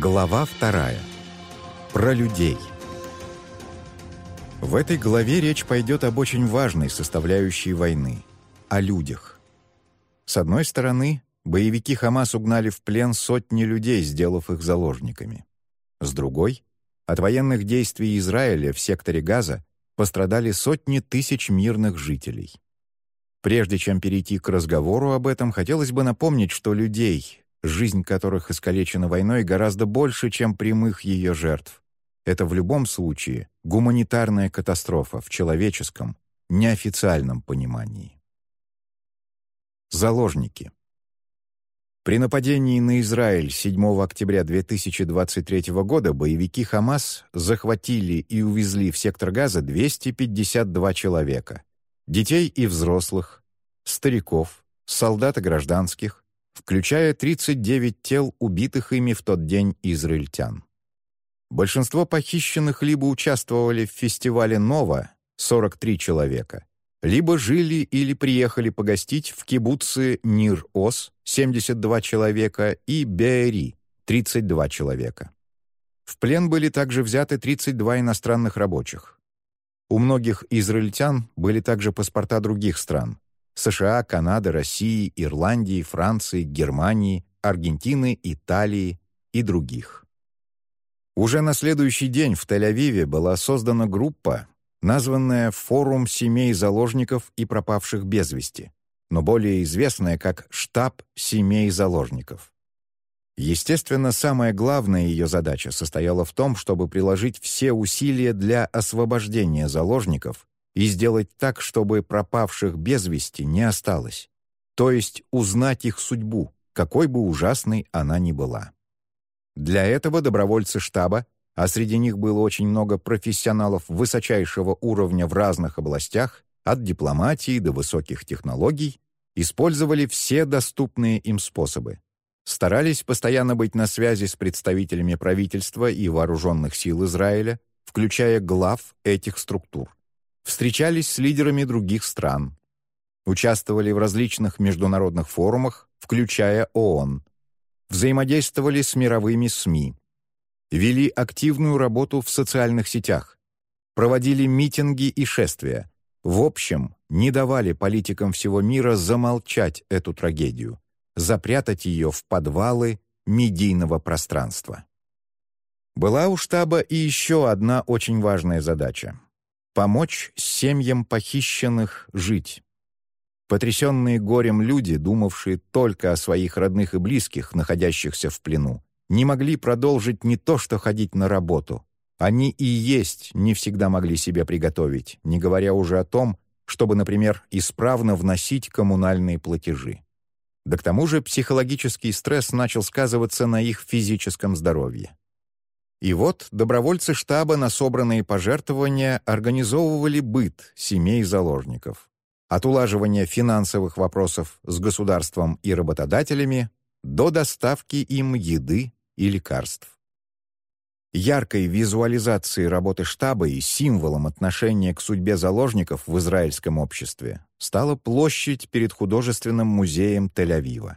Глава вторая. Про людей. В этой главе речь пойдет об очень важной составляющей войны — о людях. С одной стороны, боевики Хамас угнали в плен сотни людей, сделав их заложниками. С другой, от военных действий Израиля в секторе Газа пострадали сотни тысяч мирных жителей. Прежде чем перейти к разговору об этом, хотелось бы напомнить, что людей, жизнь которых искалечена войной, гораздо больше, чем прямых ее жертв. Это в любом случае гуманитарная катастрофа в человеческом, неофициальном понимании. Заложники. При нападении на Израиль 7 октября 2023 года боевики «Хамас» захватили и увезли в сектор Газа 252 человека — детей и взрослых, стариков, солдат и гражданских, включая 39 тел убитых ими в тот день израильтян. Большинство похищенных либо участвовали в фестивале «Нова» 43 человека, либо жили или приехали погостить в кибуцы Нир-Ос 72 человека и Беэри 32 человека. В плен были также взяты 32 иностранных рабочих. У многих израильтян были также паспорта других стран — США, Канады, России, Ирландии, Франции, Германии, Аргентины, Италии и других. Уже на следующий день в Тель-Авиве была создана группа, названная «Форум семей заложников и пропавших без вести», но более известная как «Штаб семей заложников». Естественно, самая главная ее задача состояла в том, чтобы приложить все усилия для освобождения заложников и сделать так, чтобы пропавших без вести не осталось, то есть узнать их судьбу, какой бы ужасной она ни была. Для этого добровольцы штаба, а среди них было очень много профессионалов высочайшего уровня в разных областях, от дипломатии до высоких технологий, использовали все доступные им способы, старались постоянно быть на связи с представителями правительства и вооруженных сил Израиля, включая глав этих структур. Встречались с лидерами других стран. Участвовали в различных международных форумах, включая ООН. Взаимодействовали с мировыми СМИ. Вели активную работу в социальных сетях. Проводили митинги и шествия. В общем, не давали политикам всего мира замолчать эту трагедию запрятать ее в подвалы медийного пространства. Была у штаба и еще одна очень важная задача — помочь семьям похищенных жить. Потрясенные горем люди, думавшие только о своих родных и близких, находящихся в плену, не могли продолжить не то что ходить на работу. Они и есть не всегда могли себе приготовить, не говоря уже о том, чтобы, например, исправно вносить коммунальные платежи. Да к тому же психологический стресс начал сказываться на их физическом здоровье. И вот добровольцы штаба на собранные пожертвования организовывали быт семей заложников. От улаживания финансовых вопросов с государством и работодателями до доставки им еды и лекарств. Яркой визуализацией работы штаба и символом отношения к судьбе заложников в израильском обществе стала площадь перед художественным музеем Тель-Авива.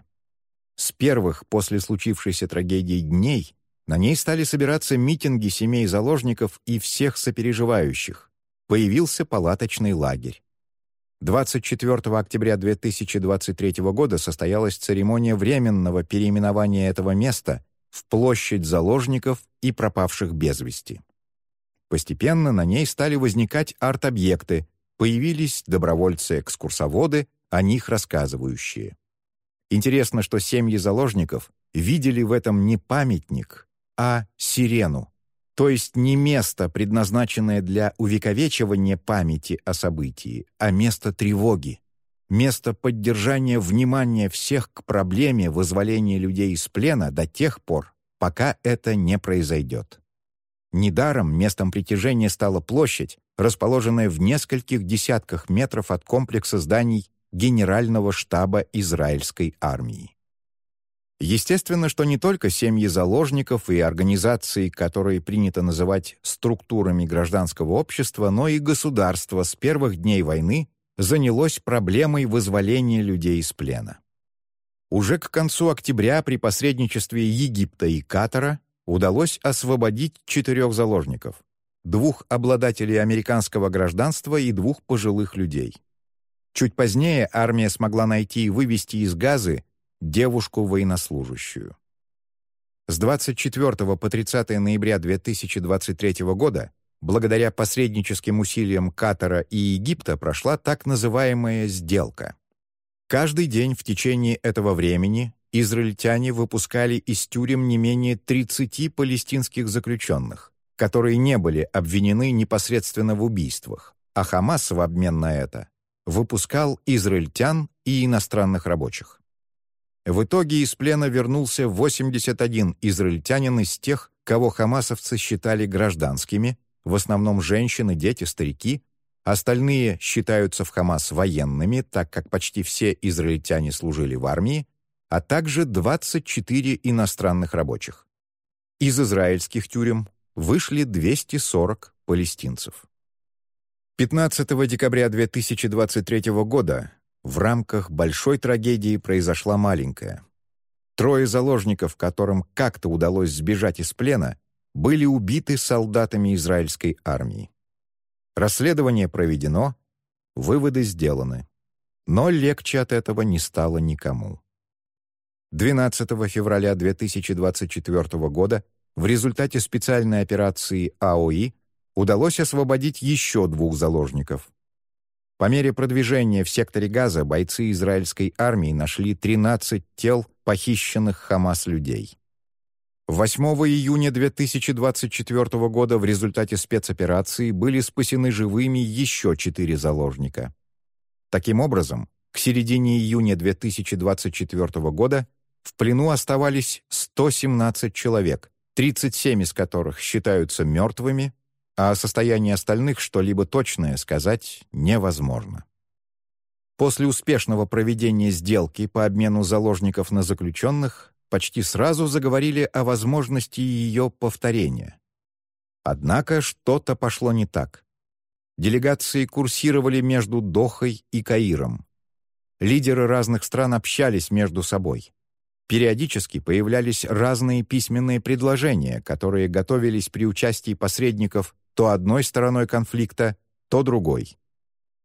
С первых после случившейся трагедии дней на ней стали собираться митинги семей заложников и всех сопереживающих. Появился палаточный лагерь. 24 октября 2023 года состоялась церемония временного переименования этого места в площадь заложников и пропавших без вести. Постепенно на ней стали возникать арт-объекты, появились добровольцы-экскурсоводы, о них рассказывающие. Интересно, что семьи заложников видели в этом не памятник, а сирену, то есть не место, предназначенное для увековечивания памяти о событии, а место тревоги, место поддержания внимания всех к проблеме вызволения людей из плена до тех пор, пока это не произойдет. Недаром местом притяжения стала площадь, расположенная в нескольких десятках метров от комплекса зданий Генерального штаба израильской армии. Естественно, что не только семьи заложников и организации, которые принято называть структурами гражданского общества, но и государство с первых дней войны занялось проблемой вызволения людей из плена. Уже к концу октября при посредничестве Египта и Катара удалось освободить четырех заложников, двух обладателей американского гражданства и двух пожилых людей. Чуть позднее армия смогла найти и вывести из Газы девушку-военнослужащую. С 24 по 30 ноября 2023 года благодаря посредническим усилиям Катара и Египта прошла так называемая «сделка». Каждый день в течение этого времени израильтяне выпускали из тюрем не менее 30 палестинских заключенных, которые не были обвинены непосредственно в убийствах, а Хамас в обмен на это выпускал израильтян и иностранных рабочих. В итоге из плена вернулся 81 израильтянин из тех, кого хамасовцы считали гражданскими, в основном женщины, дети, старики, остальные считаются в Хамас военными, так как почти все израильтяне служили в армии, а также 24 иностранных рабочих. Из израильских тюрем вышли 240 палестинцев. 15 декабря 2023 года в рамках большой трагедии произошла маленькая. Трое заложников, которым как-то удалось сбежать из плена, были убиты солдатами израильской армии. Расследование проведено, выводы сделаны. Но легче от этого не стало никому. 12 февраля 2024 года в результате специальной операции АОИ удалось освободить еще двух заложников. По мере продвижения в секторе Газа бойцы израильской армии нашли 13 тел похищенных Хамас людей. 8 июня 2024 года в результате спецоперации были спасены живыми еще четыре заложника. Таким образом, к середине июня 2024 года в плену оставались 117 человек, 37 из которых считаются мертвыми, а о состоянии остальных что-либо точное сказать невозможно. После успешного проведения сделки по обмену заложников на заключенных почти сразу заговорили о возможности ее повторения. Однако что-то пошло не так. Делегации курсировали между Дохой и Каиром. Лидеры разных стран общались между собой. Периодически появлялись разные письменные предложения, которые готовились при участии посредников то одной стороной конфликта, то другой.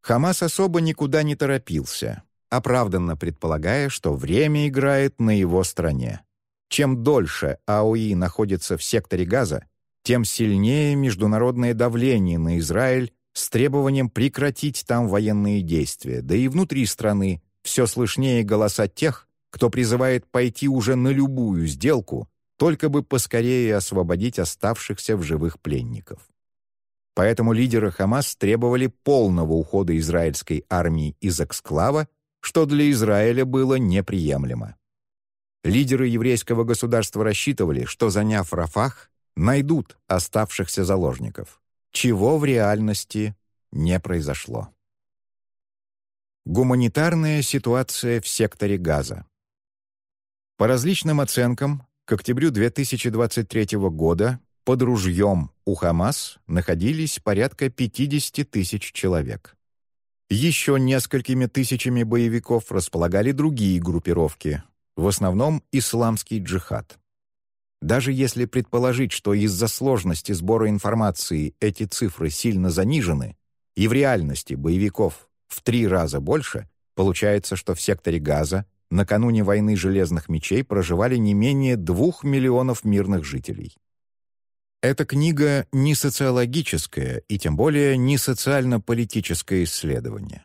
Хамас особо никуда не торопился, оправданно предполагая, что время играет на его стороне. Чем дольше АОИ находится в секторе Газа, тем сильнее международное давление на Израиль с требованием прекратить там военные действия, да и внутри страны все слышнее голоса тех, кто призывает пойти уже на любую сделку, только бы поскорее освободить оставшихся в живых пленников. Поэтому лидеры Хамас требовали полного ухода израильской армии из эксклава, что для Израиля было неприемлемо. Лидеры еврейского государства рассчитывали, что, заняв Рафах, найдут оставшихся заложников, чего в реальности не произошло. Гуманитарная ситуация в секторе Газа. По различным оценкам, к октябрю 2023 года под ружьем у Хамас находились порядка 50 тысяч человек. Еще несколькими тысячами боевиков располагали другие группировки, в основном исламский джихад. Даже если предположить, что из-за сложности сбора информации эти цифры сильно занижены, и в реальности боевиков в три раза больше, получается, что в секторе Газа накануне войны Железных Мечей проживали не менее двух миллионов мирных жителей. Эта книга не социологическое и тем более не социально-политическое исследование.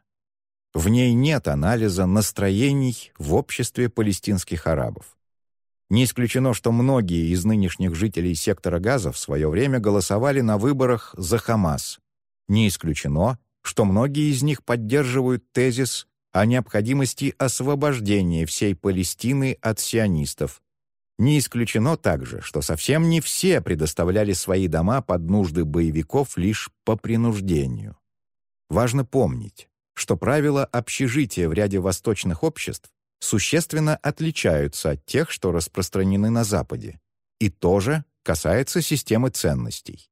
В ней нет анализа настроений в обществе палестинских арабов. Не исключено, что многие из нынешних жителей сектора Газа в свое время голосовали на выборах за Хамас. Не исключено, что многие из них поддерживают тезис о необходимости освобождения всей Палестины от сионистов, не исключено также, что совсем не все предоставляли свои дома под нужды боевиков лишь по принуждению. Важно помнить, что правила общежития в ряде восточных обществ существенно отличаются от тех, что распространены на Западе, и тоже касается системы ценностей.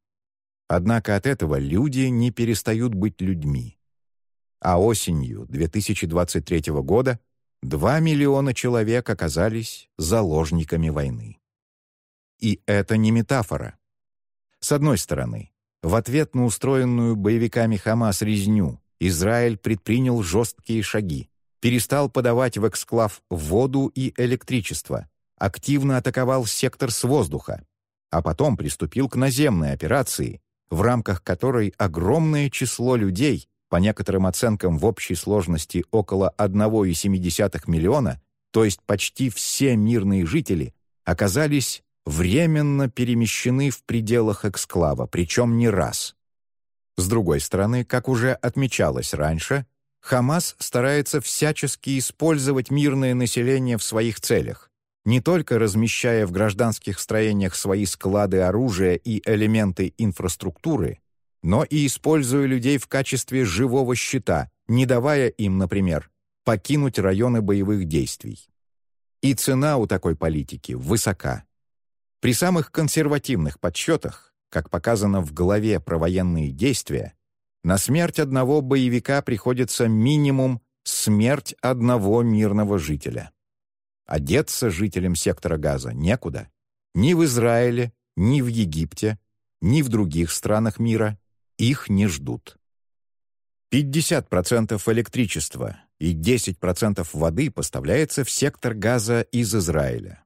Однако от этого люди не перестают быть людьми. А осенью 2023 года 2 миллиона человек оказались заложниками войны. И это не метафора. С одной стороны, в ответ на устроенную боевиками Хамас резню Израиль предпринял жесткие шаги, перестал подавать в эксклав воду и электричество, активно атаковал сектор с воздуха, а потом приступил к наземной операции, в рамках которой огромное число людей, по некоторым оценкам в общей сложности около 1,7 миллиона, то есть почти все мирные жители, оказались временно перемещены в пределах эксклава, причем не раз. С другой стороны, как уже отмечалось раньше, Хамас старается всячески использовать мирное население в своих целях, не только размещая в гражданских строениях свои склады оружия и элементы инфраструктуры, но и используя людей в качестве живого щита, не давая им, например, покинуть районы боевых действий. И цена у такой политики высока. При самых консервативных подсчетах, как показано в главе про военные действия, на смерть одного боевика приходится минимум смерть одного мирного жителя. Одеться жителям сектора газа некуда. Ни в Израиле, ни в Египте, ни в других странах мира их не ждут. 50% электричества и 10% воды поставляется в сектор газа из Израиля.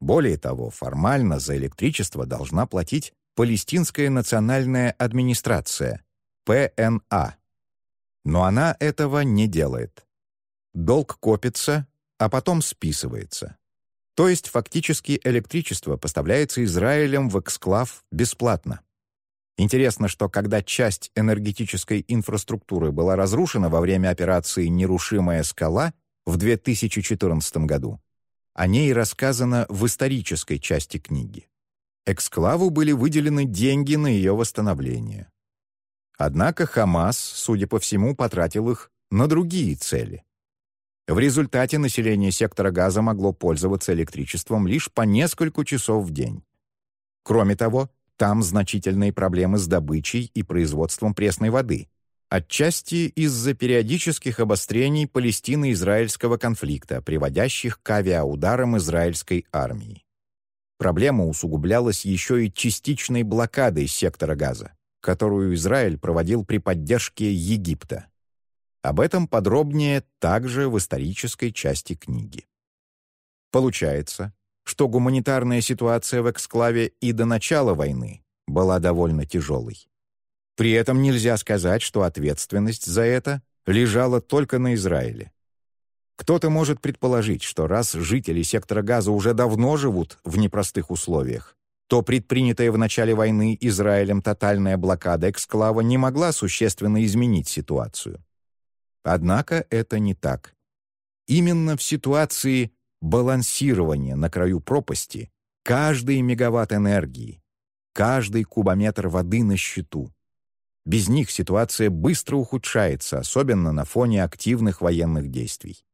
Более того, формально за электричество должна платить Палестинская национальная администрация, ПНА. Но она этого не делает. Долг копится, а потом списывается. То есть фактически электричество поставляется Израилем в эксклав бесплатно. Интересно, что когда часть энергетической инфраструктуры была разрушена во время операции «Нерушимая скала» в 2014 году, о ней рассказано в исторической части книги. Эксклаву были выделены деньги на ее восстановление. Однако Хамас, судя по всему, потратил их на другие цели. В результате население сектора газа могло пользоваться электричеством лишь по несколько часов в день. Кроме того, там значительные проблемы с добычей и производством пресной воды, отчасти из-за периодических обострений Палестино-израильского конфликта, приводящих к авиаударам израильской армии. Проблема усугублялась еще и частичной блокадой сектора газа, которую Израиль проводил при поддержке Египта. Об этом подробнее также в исторической части книги. Получается, что гуманитарная ситуация в эксклаве и до начала войны была довольно тяжелой. При этом нельзя сказать, что ответственность за это лежала только на Израиле. Кто-то может предположить, что раз жители сектора Газа уже давно живут в непростых условиях, то предпринятая в начале войны Израилем тотальная блокада эксклава не могла существенно изменить ситуацию. Однако это не так. Именно в ситуации балансирования на краю пропасти каждый мегаватт энергии, каждый кубометр воды на счету. Без них ситуация быстро ухудшается, особенно на фоне активных военных действий.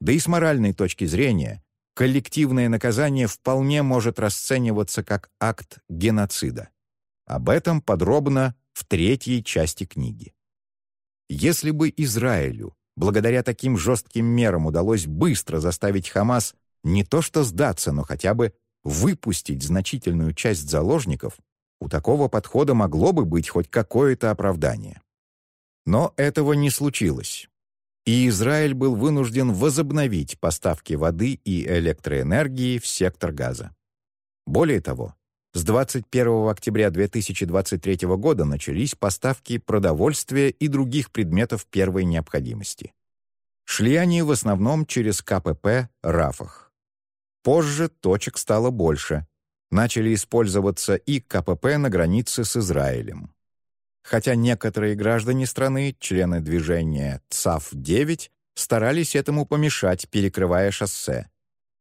Да и с моральной точки зрения, коллективное наказание вполне может расцениваться как акт геноцида. Об этом подробно в третьей части книги. Если бы Израилю, благодаря таким жестким мерам, удалось быстро заставить Хамас не то что сдаться, но хотя бы выпустить значительную часть заложников, у такого подхода могло бы быть хоть какое-то оправдание. Но этого не случилось. И Израиль был вынужден возобновить поставки воды и электроэнергии в сектор газа. Более того, с 21 октября 2023 года начались поставки продовольствия и других предметов первой необходимости. Шли они в основном через КПП «Рафах». Позже точек стало больше. Начали использоваться и КПП на границе с Израилем. Хотя некоторые граждане страны, члены движения ЦАФ-9, старались этому помешать, перекрывая шоссе.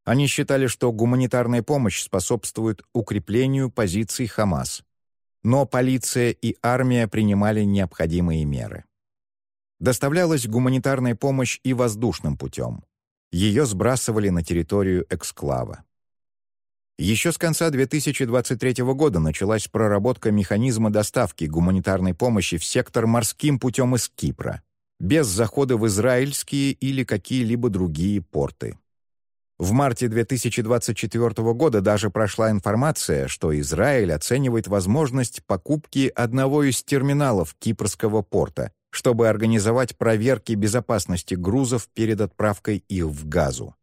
Они считали, что гуманитарная помощь способствует укреплению позиций Хамас. Но полиция и армия принимали необходимые меры. Доставлялась гуманитарная помощь и воздушным путем. Ее сбрасывали на территорию эксклава. Еще с конца 2023 года началась проработка механизма доставки гуманитарной помощи в сектор морским путем из Кипра, без захода в израильские или какие-либо другие порты. В марте 2024 года даже прошла информация, что Израиль оценивает возможность покупки одного из терминалов Кипрского порта, чтобы организовать проверки безопасности грузов перед отправкой их в Газу.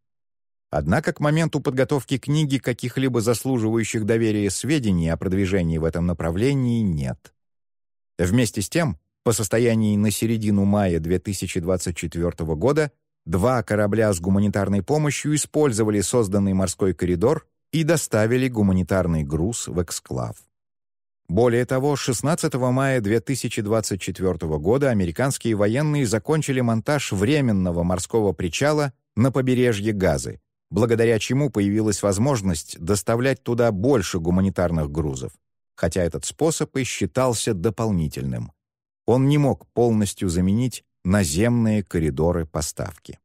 Однако к моменту подготовки книги каких-либо заслуживающих доверия сведений о продвижении в этом направлении нет. Вместе с тем, по состоянии на середину мая 2024 года два корабля с гуманитарной помощью использовали созданный морской коридор и доставили гуманитарный груз в эксклав. Более того, 16 мая 2024 года американские военные закончили монтаж временного морского причала на побережье Газы, благодаря чему появилась возможность доставлять туда больше гуманитарных грузов, хотя этот способ и считался дополнительным. Он не мог полностью заменить наземные коридоры поставки.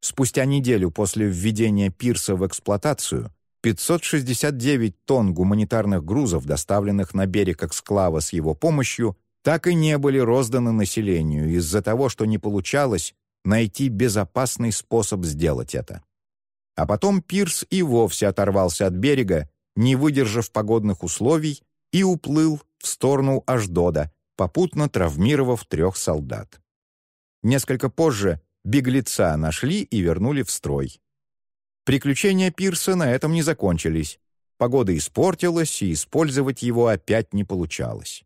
Спустя неделю после введения пирса в эксплуатацию 569 тонн гуманитарных грузов, доставленных на берег эксклава с его помощью, так и не были розданы населению из-за того, что не получалось найти безопасный способ сделать это. А потом пирс и вовсе оторвался от берега, не выдержав погодных условий, и уплыл в сторону Аждода, попутно травмировав трех солдат. Несколько позже беглеца нашли и вернули в строй. Приключения пирса на этом не закончились. Погода испортилась, и использовать его опять не получалось.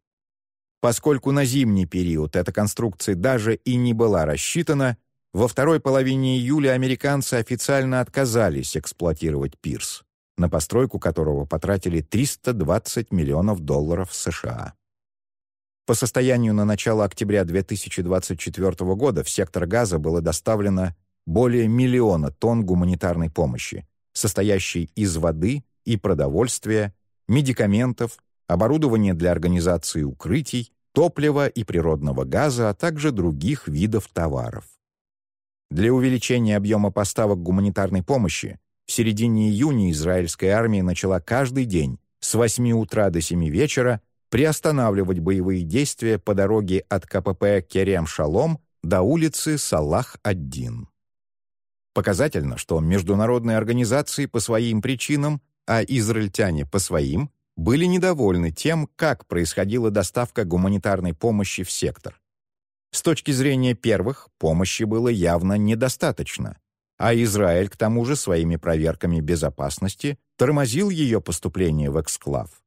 Поскольку на зимний период эта конструкция даже и не была рассчитана, во второй половине июля американцы официально отказались эксплуатировать пирс, на постройку которого потратили 320 миллионов долларов США. По состоянию на начало октября 2024 года в сектор газа было доставлено более миллиона тонн гуманитарной помощи, состоящей из воды и продовольствия, медикаментов, оборудования для организации укрытий, топлива и природного газа, а также других видов товаров. Для увеличения объема поставок гуманитарной помощи в середине июня израильская армия начала каждый день с 8 утра до 7 вечера приостанавливать боевые действия по дороге от КПП Керем-Шалом до улицы Салах-1. Показательно, что международные организации по своим причинам, а израильтяне по своим, были недовольны тем, как происходила доставка гуманитарной помощи в сектор. С точки зрения первых, помощи было явно недостаточно, а Израиль, к тому же, своими проверками безопасности тормозил ее поступление в эксклав.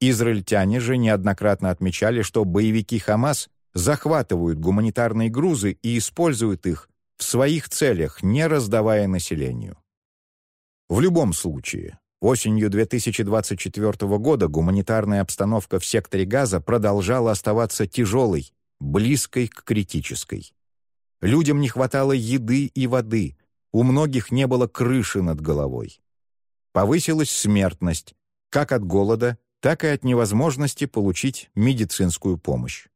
Израильтяне же неоднократно отмечали, что боевики Хамас захватывают гуманитарные грузы и используют их в своих целях, не раздавая населению. В любом случае, осенью 2024 года гуманитарная обстановка в секторе Газа продолжала оставаться тяжелой близкой к критической. Людям не хватало еды и воды, у многих не было крыши над головой. Повысилась смертность, как от голода, так и от невозможности получить медицинскую помощь.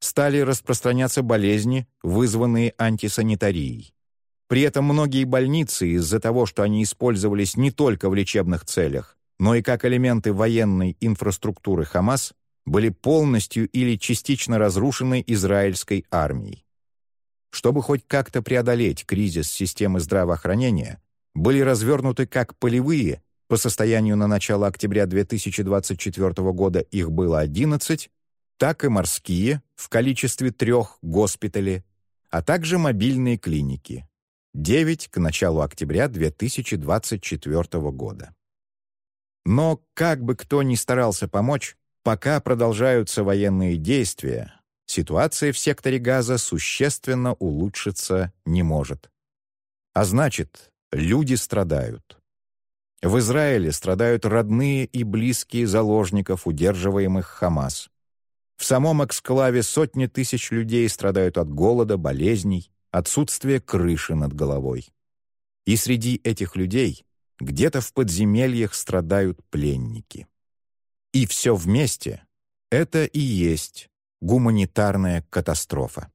Стали распространяться болезни, вызванные антисанитарией. При этом многие больницы из-за того, что они использовались не только в лечебных целях, но и как элементы военной инфраструктуры Хамас, были полностью или частично разрушены израильской армией. Чтобы хоть как-то преодолеть кризис системы здравоохранения, были развернуты как полевые, по состоянию на начало октября 2024 года их было 11, так и морские в количестве трех госпитали, а также мобильные клиники, 9 к началу октября 2024 года. Но как бы кто ни старался помочь, Пока продолжаются военные действия, ситуация в секторе Газа существенно улучшиться не может. А значит, люди страдают. В Израиле страдают родные и близкие заложников, удерживаемых Хамас. В самом эксклаве сотни тысяч людей страдают от голода, болезней, отсутствия крыши над головой. И среди этих людей где-то в подземельях страдают пленники. И все вместе — это и есть гуманитарная катастрофа.